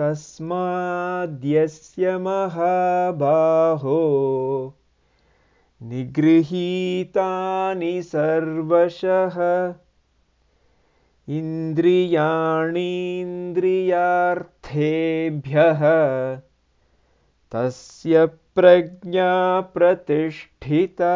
तस्माद्यस्य महाबाहो निगृहीतानि सर्वशः। इन्द्रियाणीन्द्रियार्थेभ्यः तस्य प्रज्ञा प्रतिष्ठिता।